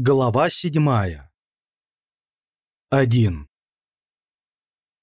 Глава седьмая. 1.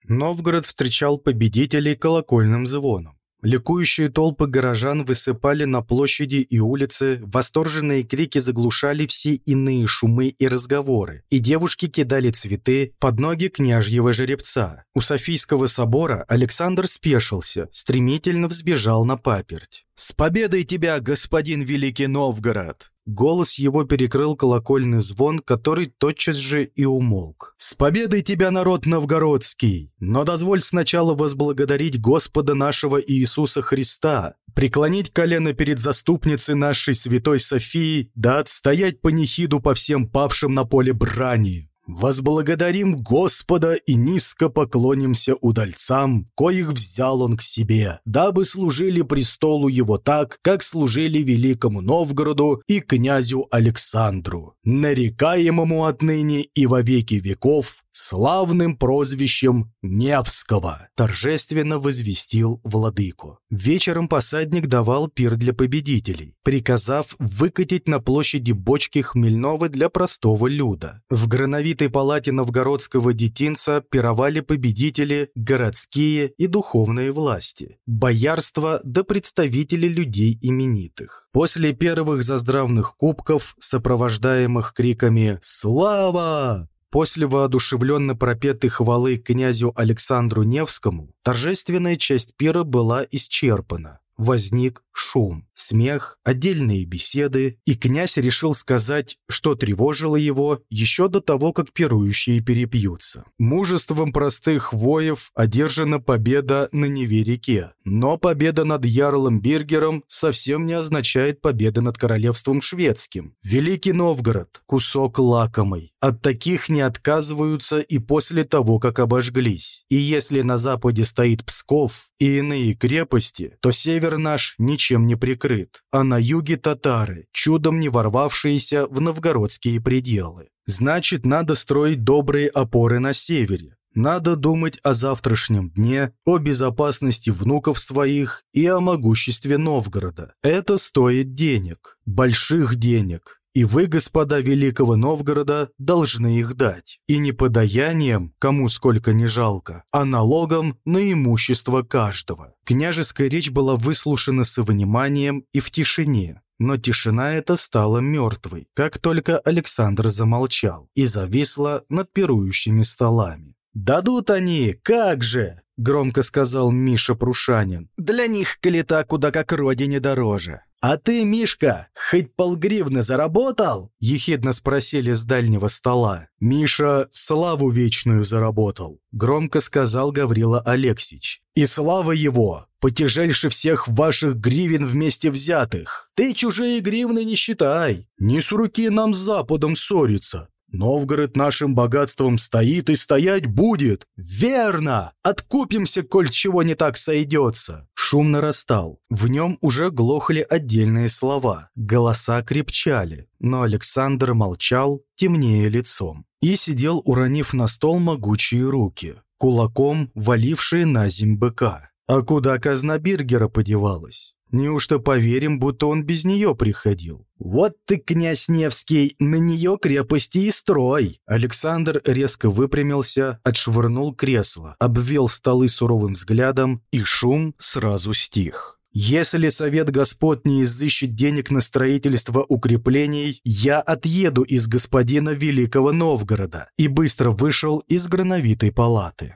Новгород встречал победителей колокольным звоном. Ликующие толпы горожан высыпали на площади и улицы, восторженные крики заглушали все иные шумы и разговоры, и девушки кидали цветы под ноги княжьего жеребца. У Софийского собора Александр спешился, стремительно взбежал на паперть. «С победой тебя, господин Великий Новгород!» Голос его перекрыл колокольный звон, который тотчас же и умолк. «С победой тебя, народ новгородский! Но дозволь сначала возблагодарить Господа нашего Иисуса Христа, преклонить колено перед заступницей нашей святой Софии, да отстоять панихиду по всем павшим на поле брани. Возблагодарим Господа и низко поклонимся удальцам, коих взял он к себе, дабы служили престолу его так, как служили великому Новгороду и князю Александру, нарекаемому отныне и во веки веков славным прозвищем Невского, торжественно возвестил владыку. Вечером посадник давал пир для победителей, приказав выкатить на площади бочки хмельного для простого люда. В грановитой палате новгородского детинца пировали победители, городские и духовные власти, боярство да представители людей именитых. После первых заздравных кубков, сопровождаемых криками «Слава!», После воодушевленно пропетой хвалы князю Александру Невскому торжественная часть пира была исчерпана. Возник шум, смех, отдельные беседы, и князь решил сказать, что тревожило его еще до того, как пирующие перепьются. Мужеством простых воев одержана победа на Неве-реке, но победа над Ярлом Бергером совсем не означает победы над королевством шведским. Великий Новгород – кусок лакомый. От таких не отказываются и после того, как обожглись. И если на западе стоит Псков и иные крепости, то север наш ничего ничем не прикрыт, а на юге татары, чудом не ворвавшиеся в новгородские пределы. Значит, надо строить добрые опоры на севере. Надо думать о завтрашнем дне, о безопасности внуков своих и о могуществе Новгорода. Это стоит денег, больших денег, и вы, господа Великого Новгорода, должны их дать. И не подаянием, кому сколько не жалко, а налогом на имущество каждого. Княжеская речь была выслушана с вниманием и в тишине. Но тишина эта стала мертвой, как только Александр замолчал и зависла над пирующими столами. «Дадут они, как же!» — громко сказал Миша Прушанин. «Для них калита куда как родине дороже». «А ты, Мишка, хоть полгривны заработал?» — ехидно спросили с дальнего стола. «Миша славу вечную заработал», — громко сказал Гаврила Алексич. «И слава его потяжельше всех ваших гривен вместе взятых. Ты чужие гривны не считай. Не с руки нам с Западом ссориться. Новгород нашим богатством стоит и стоять будет. Верно! Откупимся, коль чего не так сойдется. Шум нарастал. В нем уже глохли отдельные слова. Голоса крепчали. Но Александр молчал, темнее лицом. И сидел, уронив на стол могучие руки, кулаком валившие на земь быка. А куда казна Биргера подевалась? Неужто поверим, будто он без нее приходил? Вот ты, князь Невский, на нее крепости и строй!» Александр резко выпрямился, отшвырнул кресло, обвел столы суровым взглядом, и шум сразу стих. «Если совет господ не изыщет денег на строительство укреплений, я отъеду из господина Великого Новгорода» и быстро вышел из грановитой палаты.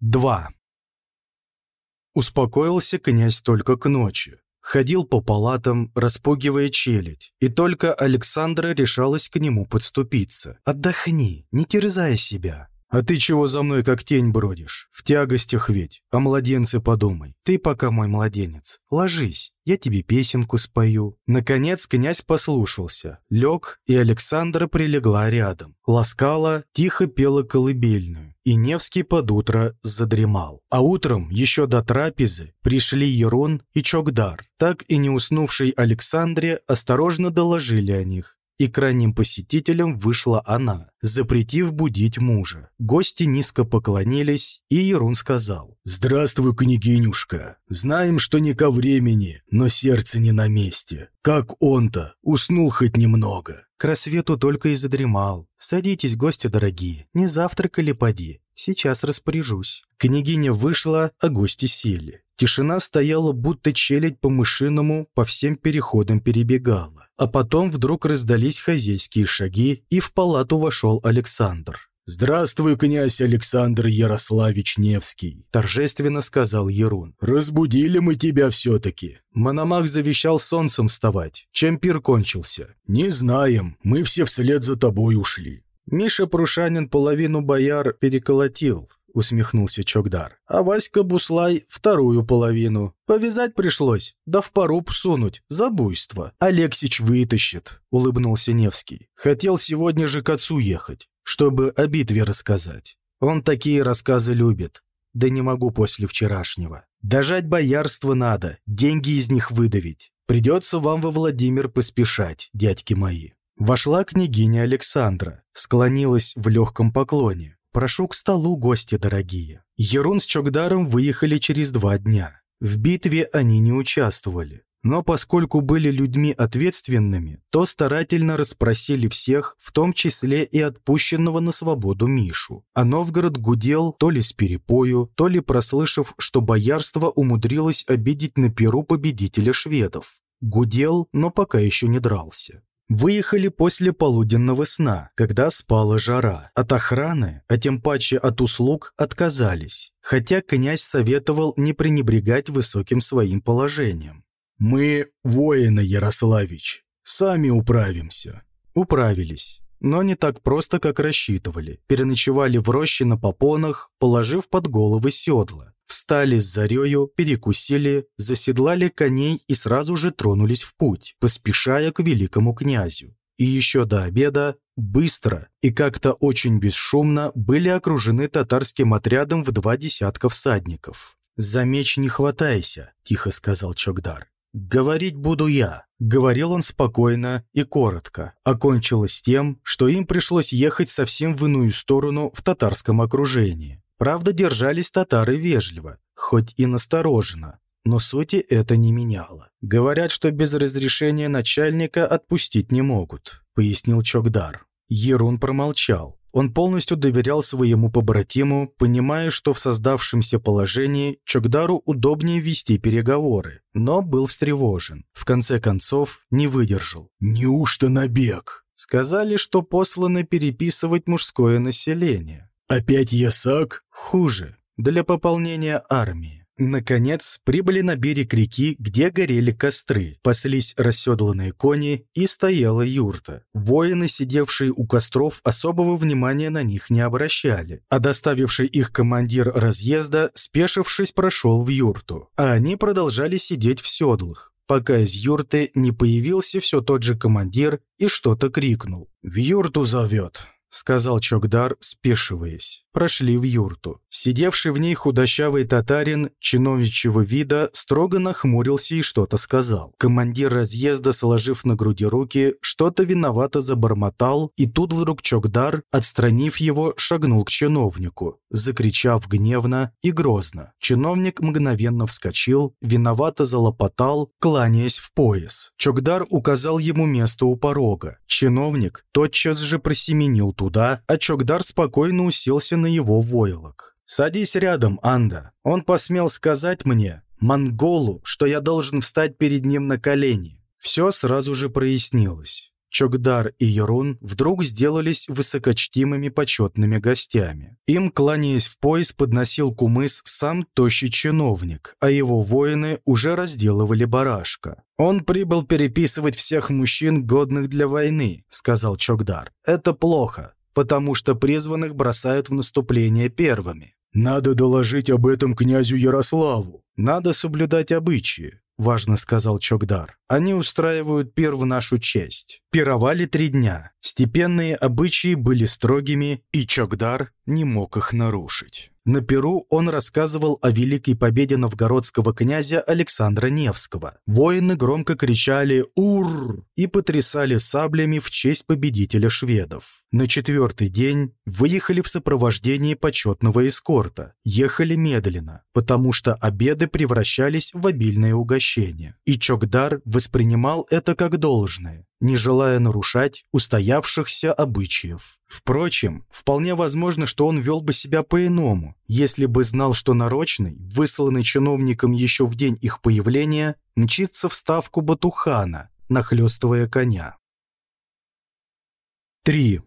2. Успокоился князь только к ночи. Ходил по палатам, распугивая челядь, и только Александра решалась к нему подступиться. «Отдохни, не терзай себя. «А ты чего за мной как тень бродишь? В тягостях ведь. О младенце подумай. Ты пока мой младенец. Ложись, я тебе песенку спою». Наконец князь послушался. Лег, и Александра прилегла рядом. Ласкала, тихо пела колыбельную. И Невский под утро задремал. А утром, еще до трапезы, пришли Ерон и Чокдар. Так и не уснувшей Александре осторожно доложили о них и крайним посетителем вышла она, запретив будить мужа. Гости низко поклонились, и Ерун сказал. «Здравствуй, княгинюшка. Знаем, что не ко времени, но сердце не на месте. Как он-то? Уснул хоть немного». К рассвету только и задремал. «Садитесь, гости дорогие, не завтракали поди. Сейчас распоряжусь». Княгиня вышла, а гости сели. Тишина стояла, будто челядь по-мышиному по всем переходам перебегала. А потом вдруг раздались хозяйские шаги, и в палату вошел Александр. «Здравствуй, князь Александр Ярославич Невский», – торжественно сказал Ерун. «Разбудили мы тебя все-таки». Мономах завещал солнцем вставать. Чем пир кончился? «Не знаем. Мы все вслед за тобой ушли». Миша Прушанин половину бояр переколотил, усмехнулся Чокдар. А Васька Буслай вторую половину. Повязать пришлось, да в поруб сунуть, за буйство. Алексич вытащит, улыбнулся Невский. Хотел сегодня же к отцу ехать, чтобы о битве рассказать. Он такие рассказы любит. Да не могу после вчерашнего. Дожать боярство надо, деньги из них выдавить. Придется вам во Владимир поспешать, дядьки мои. Вошла княгиня Александра, склонилась в легком поклоне. «Прошу к столу, гости дорогие». Ерун с Чокдаром выехали через два дня. В битве они не участвовали. Но поскольку были людьми ответственными, то старательно расспросили всех, в том числе и отпущенного на свободу Мишу. А Новгород гудел то ли с перепою, то ли прослышав, что боярство умудрилось обидеть на перу победителя шведов. Гудел, но пока еще не дрался. Выехали после полуденного сна, когда спала жара. От охраны, а тем паче от услуг, отказались, хотя князь советовал не пренебрегать высоким своим положением. «Мы воины, Ярославич, сами управимся». Управились. Но не так просто, как рассчитывали. Переночевали в роще на попонах, положив под головы седла. Встали с зарею, перекусили, заседлали коней и сразу же тронулись в путь, поспешая к великому князю. И еще до обеда, быстро и как-то очень бесшумно были окружены татарским отрядом в два десятка всадников. «За меч не хватайся», – тихо сказал Чокдар. «Говорить буду я», — говорил он спокойно и коротко. Окончилось тем, что им пришлось ехать совсем в иную сторону в татарском окружении. Правда, держались татары вежливо, хоть и настороженно, но сути это не меняло. «Говорят, что без разрешения начальника отпустить не могут», — пояснил Чокдар. Ерун промолчал. Он полностью доверял своему побратиму, понимая, что в создавшемся положении Чокдару удобнее вести переговоры, но был встревожен. В конце концов, не выдержал. «Неужто набег?» Сказали, что посланы переписывать мужское население. «Опять ясак?» Хуже. Для пополнения армии. Наконец, прибыли на берег реки, где горели костры, паслись расседланные кони и стояла юрта. Воины, сидевшие у костров, особого внимания на них не обращали, а доставивший их командир разъезда, спешившись, прошел в юрту, а они продолжали сидеть в седлах пока из юрты не появился все тот же командир и что-то крикнул. «В юрту зовет», — сказал Чокдар, спешиваясь. Прошли в юрту. Сидевший в ней худощавый татарин чиновничьего вида строго нахмурился и что-то сказал. Командир разъезда, сложив на груди руки, что-то виновато забормотал, и тут вдруг Чокдар, отстранив его, шагнул к чиновнику, закричав гневно и грозно. Чиновник мгновенно вскочил, виновато залопотал, кланяясь в пояс. Чокдар указал ему место у порога. Чиновник тотчас же просеменил туда, а Чокдар спокойно уселся на его войлок. «Садись рядом, Анда. Он посмел сказать мне, монголу, что я должен встать перед ним на колени». Все сразу же прояснилось. Чокдар и Ерун вдруг сделались высокочтимыми почетными гостями. Им, кланяясь в пояс, подносил кумыс сам тощий чиновник, а его воины уже разделывали барашка. «Он прибыл переписывать всех мужчин, годных для войны», — сказал Чокдар. «Это плохо, потому что призванных бросают в наступление первыми». «Надо доложить об этом князю Ярославу». «Надо соблюдать обычаи. — важно сказал Чокдар. «Они устраивают пир в нашу честь. Пировали три дня. Степенные обычаи были строгими, и Чокдар не мог их нарушить. На Перу он рассказывал о великой победе новгородского князя Александра Невского. Воины громко кричали «Ур!» и потрясали саблями в честь победителя шведов. На четвертый день выехали в сопровождении почетного эскорта. Ехали медленно, потому что обеды превращались в обильное угощение. И Чокдар воспринимал это как должное, не желая нарушать устоявшихся обычаев. Впрочем, вполне возможно, что он вел бы себя по-иному, если бы знал, что нарочный, высланный чиновником еще в день их появления, мчится в ставку Батухана, нахлестывая коня. 3.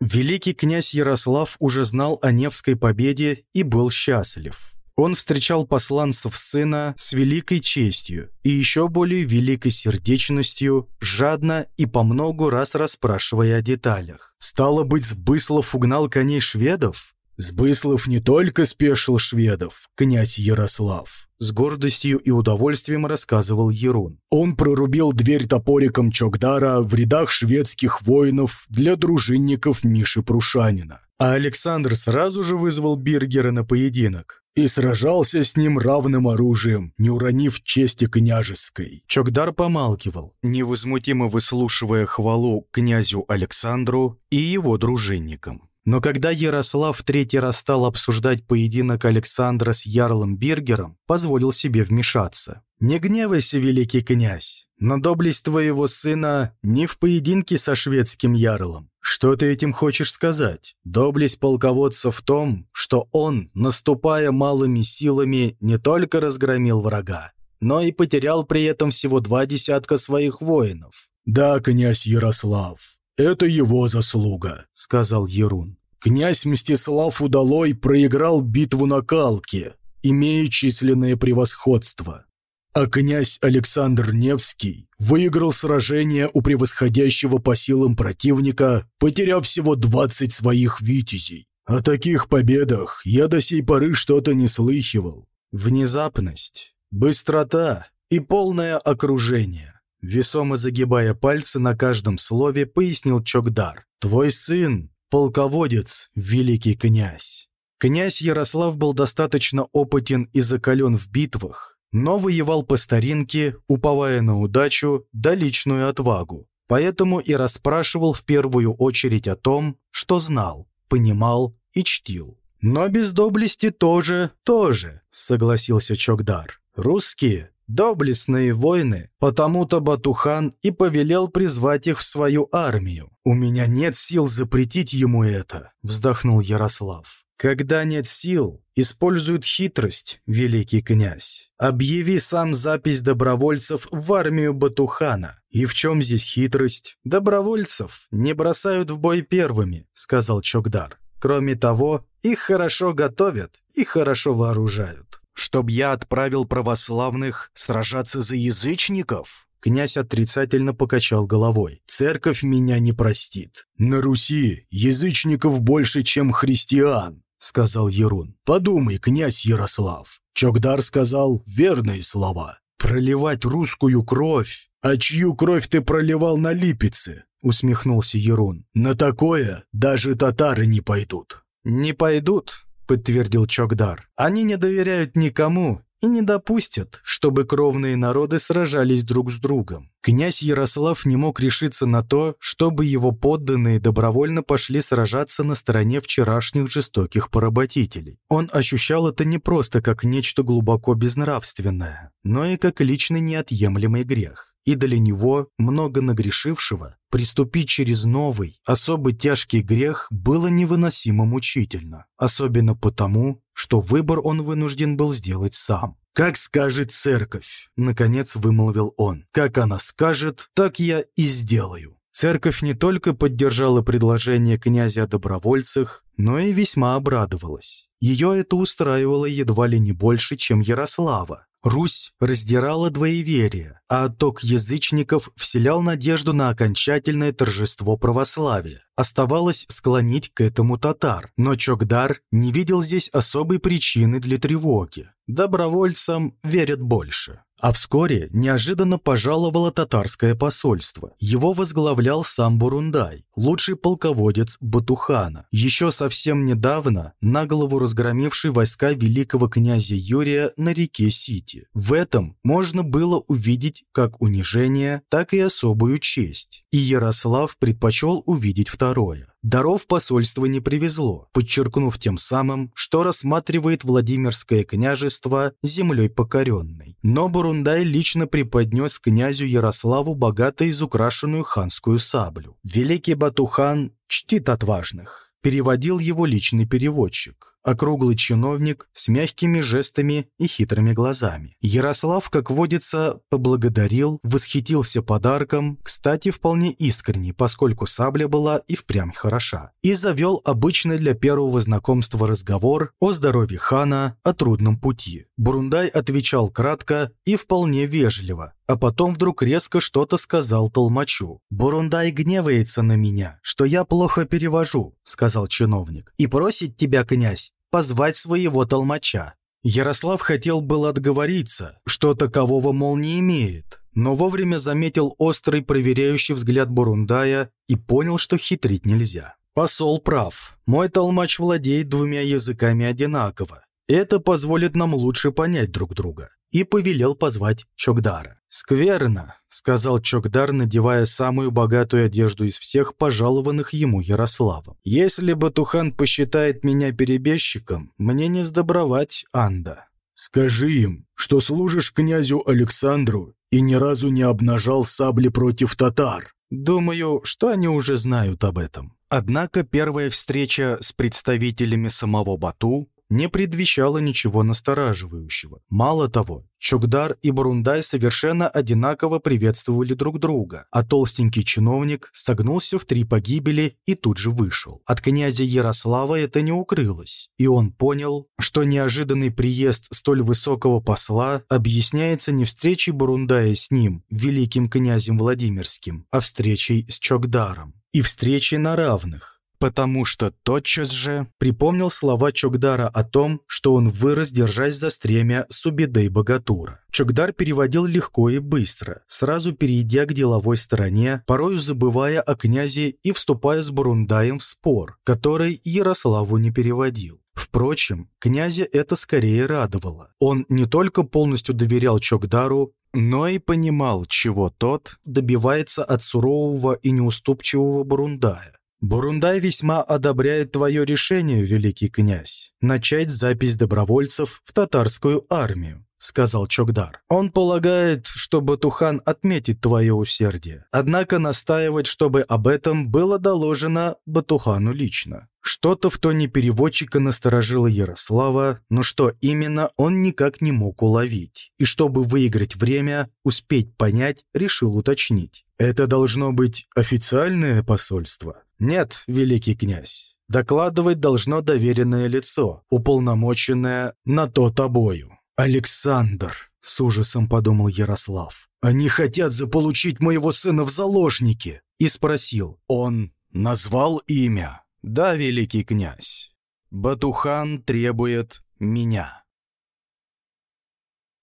Великий князь Ярослав уже знал о Невской победе и был счастлив. Он встречал посланцев сына с великой честью и еще более великой сердечностью, жадно и по многу раз расспрашивая о деталях. Стало быть, Сбыслов угнал коней шведов? Сбыслов не только спешил шведов, князь Ярослав. С гордостью и удовольствием рассказывал Ерун. Он прорубил дверь топориком Чокдара в рядах шведских воинов для дружинников Миши Прушанина. А Александр сразу же вызвал Биргера на поединок и сражался с ним равным оружием, не уронив чести княжеской. Чокдар помалкивал, невозмутимо выслушивая хвалу князю Александру и его дружинникам. Но когда Ярослав в третий раз стал обсуждать поединок Александра с Ярлом Бергером, позволил себе вмешаться. «Не гневайся, великий князь, но доблесть твоего сына не в поединке со шведским Ярлом. Что ты этим хочешь сказать? Доблесть полководца в том, что он, наступая малыми силами, не только разгромил врага, но и потерял при этом всего два десятка своих воинов». «Да, князь Ярослав, «Это его заслуга», — сказал Ерун. «Князь Мстислав Удалой проиграл битву на Калке, имея численное превосходство. А князь Александр Невский выиграл сражение у превосходящего по силам противника, потеряв всего 20 своих витязей. О таких победах я до сей поры что-то не слыхивал. Внезапность, быстрота и полное окружение. Весомо загибая пальцы на каждом слове, пояснил Чокдар. «Твой сын – полководец, великий князь». Князь Ярослав был достаточно опытен и закален в битвах, но воевал по старинке, уповая на удачу да личную отвагу. Поэтому и расспрашивал в первую очередь о том, что знал, понимал и чтил. «Но без доблести тоже, тоже», — согласился Чокдар. «Русские доблестные воины, потому-то Батухан и повелел призвать их в свою армию. «У меня нет сил запретить ему это», — вздохнул Ярослав. «Когда нет сил, используют хитрость, великий князь. Объяви сам запись добровольцев в армию Батухана. И в чем здесь хитрость? Добровольцев не бросают в бой первыми», — сказал Чокдар. «Кроме того, их хорошо готовят и хорошо вооружают» чтоб я отправил православных сражаться за язычников?» Князь отрицательно покачал головой. «Церковь меня не простит». «На Руси язычников больше, чем христиан», — сказал Ерун. «Подумай, князь Ярослав». Чокдар сказал верные слова. «Проливать русскую кровь. А чью кровь ты проливал на Липеце?» — усмехнулся Ерун. «На такое даже татары не пойдут». «Не пойдут», — подтвердил Чокдар. «Они не доверяют никому и не допустят, чтобы кровные народы сражались друг с другом. Князь Ярослав не мог решиться на то, чтобы его подданные добровольно пошли сражаться на стороне вчерашних жестоких поработителей. Он ощущал это не просто как нечто глубоко безнравственное, но и как личный неотъемлемый грех и для него, много нагрешившего, приступить через новый, особо тяжкий грех было невыносимо мучительно, особенно потому, что выбор он вынужден был сделать сам. «Как скажет церковь», — наконец вымолвил он. «Как она скажет, так я и сделаю». Церковь не только поддержала предложение князя о добровольцах, но и весьма обрадовалась. Ее это устраивало едва ли не больше, чем Ярослава. Русь раздирала двоеверие, а отток язычников вселял надежду на окончательное торжество православия. Оставалось склонить к этому татар, но Чокдар не видел здесь особой причины для тревоги. Добровольцам верят больше. А вскоре неожиданно пожаловало татарское посольство. Его возглавлял сам Бурундай, лучший полководец Батухана, еще совсем недавно на голову разгромивший войска великого князя Юрия на реке Сити. В этом можно было увидеть как унижение, так и особую честь. И Ярослав предпочел увидеть второе. Даров посольство не привезло, подчеркнув тем самым, что рассматривает Владимирское княжество землей покоренной. Но Бурундай лично преподнес князю Ярославу богато изукрашенную ханскую саблю. Великий Батухан чтит отважных, переводил его личный переводчик округлый чиновник с мягкими жестами и хитрыми глазами. Ярослав, как водится, поблагодарил, восхитился подарком, кстати, вполне искренне, поскольку сабля была и впрямь хороша, и завел обычный для первого знакомства разговор о здоровье хана, о трудном пути. Бурундай отвечал кратко и вполне вежливо, а потом вдруг резко что-то сказал толмачу. «Бурундай гневается на меня, что я плохо перевожу», — сказал чиновник, «и просит тебя, князь, позвать своего толмача. Ярослав хотел был отговориться, что такового, мол, не имеет, но вовремя заметил острый проверяющий взгляд Бурундая и понял, что хитрить нельзя. «Посол прав. Мой толмач владеет двумя языками одинаково. Это позволит нам лучше понять друг друга и повелел позвать Чокдара. «Скверно», — сказал Чокдар, надевая самую богатую одежду из всех пожалованных ему Ярославом. «Если Батухан посчитает меня перебежчиком, мне не сдобровать Анда». «Скажи им, что служишь князю Александру и ни разу не обнажал сабли против татар». Думаю, что они уже знают об этом. Однако первая встреча с представителями самого Бату не предвещало ничего настораживающего. Мало того, Чугдар и Бурундай совершенно одинаково приветствовали друг друга, а толстенький чиновник согнулся в три погибели и тут же вышел. От князя Ярослава это не укрылось, и он понял, что неожиданный приезд столь высокого посла объясняется не встречей Бурундая с ним, великим князем Владимирским, а встречей с Чогдаром. И встречей на равных потому что тотчас же припомнил слова Чокдара о том, что он вырос, держась за стремя Субидей Богатура. Чокдар переводил легко и быстро, сразу перейдя к деловой стороне, порою забывая о князе и вступая с Бурундаем в спор, который Ярославу не переводил. Впрочем, князя это скорее радовало. Он не только полностью доверял Чокдару, но и понимал, чего тот добивается от сурового и неуступчивого Бурундая. Бурундай весьма одобряет твое решение, великий князь, начать запись добровольцев в татарскую армию. — сказал Чокдар. «Он полагает, что Батухан отметит твое усердие, однако настаивать, чтобы об этом было доложено Батухану лично». Что-то в тоне переводчика насторожило Ярослава, но что именно, он никак не мог уловить. И чтобы выиграть время, успеть понять, решил уточнить. «Это должно быть официальное посольство?» «Нет, великий князь. Докладывать должно доверенное лицо, уполномоченное на то тобою». «Александр», — с ужасом подумал Ярослав, «они хотят заполучить моего сына в заложники». И спросил, «Он назвал имя?» «Да, великий князь. Батухан требует меня».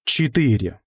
4.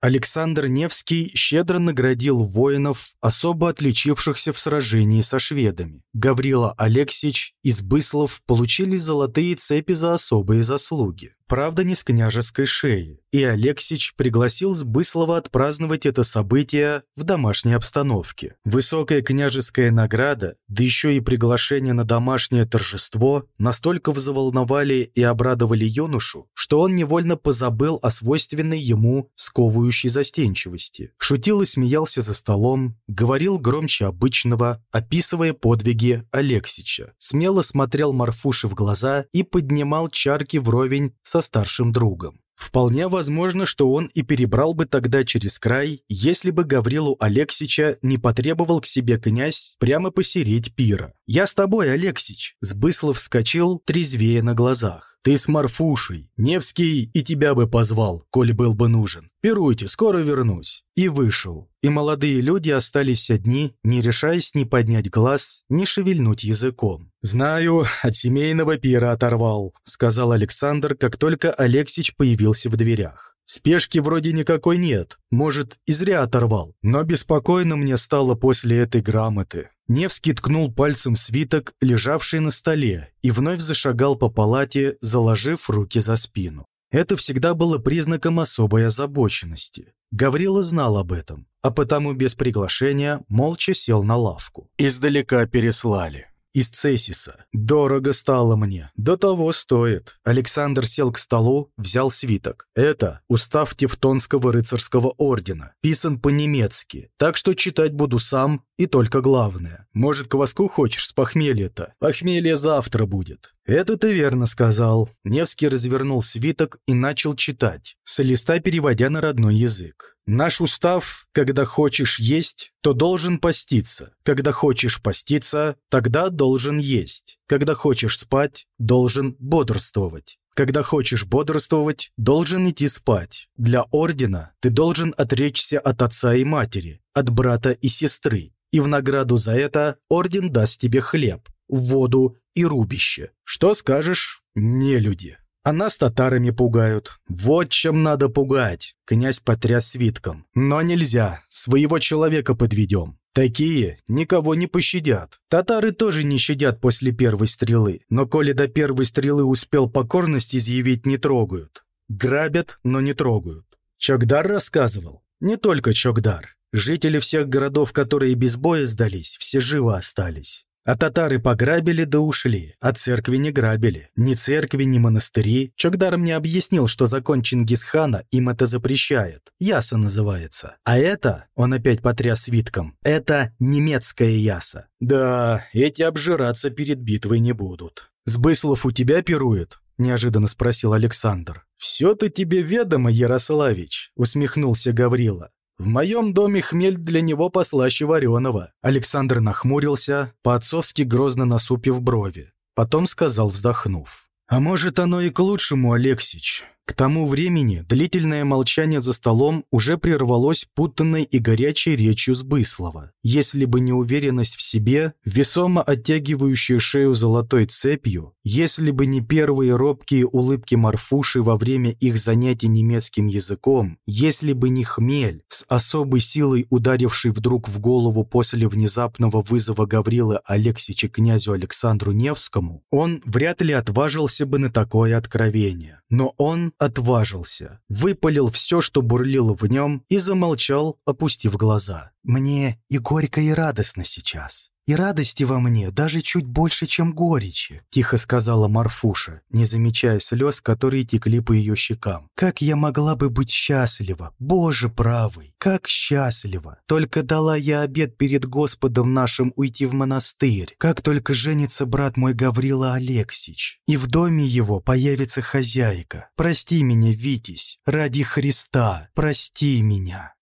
Александр Невский щедро наградил воинов, особо отличившихся в сражении со шведами. Гаврила Алексич и Сбыслов получили золотые цепи за особые заслуги правда не с княжеской шеи, и Алексич пригласил Сбыслова отпраздновать это событие в домашней обстановке. Высокая княжеская награда, да еще и приглашение на домашнее торжество настолько взволновали и обрадовали юношу, что он невольно позабыл о свойственной ему сковывающей застенчивости. Шутил и смеялся за столом, говорил громче обычного, описывая подвиги Алексича. Смело смотрел Марфуше в глаза и поднимал чарки вровень со старшим другом. Вполне возможно, что он и перебрал бы тогда через край, если бы Гаврилу Алексича не потребовал к себе князь прямо посереть пира. «Я с тобой, Алексич!» Сбыслов вскочил, трезвее на глазах. «Ты с Марфушей. Невский и тебя бы позвал, коль был бы нужен. Пируйте, скоро вернусь». И вышел. И молодые люди остались одни, не решаясь ни поднять глаз, ни шевельнуть языком. «Знаю, от семейного пира оторвал», — сказал Александр, как только Алексич появился в дверях. Спешки вроде никакой нет, может, и зря оторвал. Но беспокойно мне стало после этой грамоты. Невский ткнул пальцем свиток, лежавший на столе, и вновь зашагал по палате, заложив руки за спину. Это всегда было признаком особой озабоченности. Гаврила знал об этом, а потому без приглашения молча сел на лавку. Издалека переслали из Цесиса. Дорого стало мне. До того стоит. Александр сел к столу, взял свиток. Это устав Тевтонского рыцарского ордена. Писан по-немецки. Так что читать буду сам и только главное. Может, кваску хочешь с похмелья-то? Похмелье завтра будет. «Это ты верно сказал». Невский развернул свиток и начал читать, с листа переводя на родной язык. «Наш устав, когда хочешь есть, то должен поститься. Когда хочешь поститься, тогда должен есть. Когда хочешь спать, должен бодрствовать. Когда хочешь бодрствовать, должен идти спать. Для ордена ты должен отречься от отца и матери, от брата и сестры. И в награду за это орден даст тебе хлеб, воду и рубище. Что скажешь, не люди? А нас татарами пугают. Вот чем надо пугать. Князь потряс свитком. Но нельзя, своего человека подведем. Такие никого не пощадят. Татары тоже не щадят после первой стрелы, но коли до первой стрелы успел покорность изъявить, не трогают. Грабят, но не трогают. Чокдар рассказывал. Не только Чокдар. Жители всех городов, которые без боя сдались, все живы остались. А татары пограбили да ушли, а церкви не грабили. Ни церкви, ни монастыри. Чокдар мне объяснил, что закон Чингисхана им это запрещает. Яса называется. А это, он опять потряс свитком, это немецкая яса. Да, эти обжираться перед битвой не будут. «Сбыслов у тебя пирует?» – неожиданно спросил Александр. «Все-то тебе ведомо, Ярославич», – усмехнулся Гаврила. В моем доме хмель для него послаще вареного». Александр нахмурился, по-отцовски грозно насупив брови. Потом сказал, вздохнув. «А может, оно и к лучшему, Алексич. К тому времени длительное молчание за столом уже прервалось путанной и горячей речью Сбыслова. Если бы не уверенность в себе, весомо оттягивающая шею золотой цепью, если бы не первые робкие улыбки Марфуши во время их занятий немецким языком, если бы не хмель, с особой силой ударивший вдруг в голову после внезапного вызова Гаврила Алексича князю Александру Невскому, он вряд ли отважился бы на такое откровение. Но он отважился, выпалил все, что бурлило в нем, и замолчал, опустив глаза. «Мне и горько, и радостно сейчас. И радости во мне даже чуть больше, чем горечи», — тихо сказала Марфуша, не замечая слез, которые текли по ее щекам. «Как я могла бы быть счастлива, Боже правый, как счастлива! Только дала я обед перед Господом нашим уйти в монастырь, как только женится брат мой Гаврила Алексич, и в доме его появится хозяйка. Прости меня, Витязь, ради Христа, прости меня».